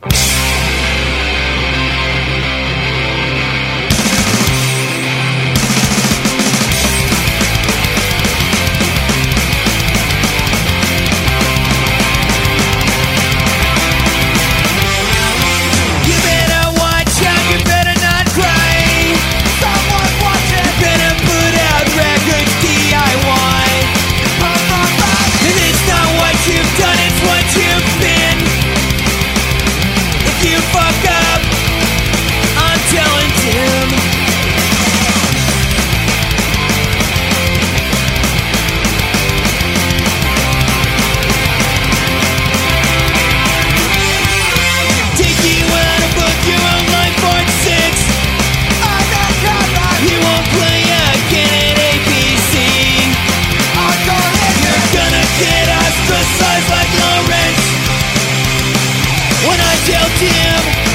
Bye. Damn.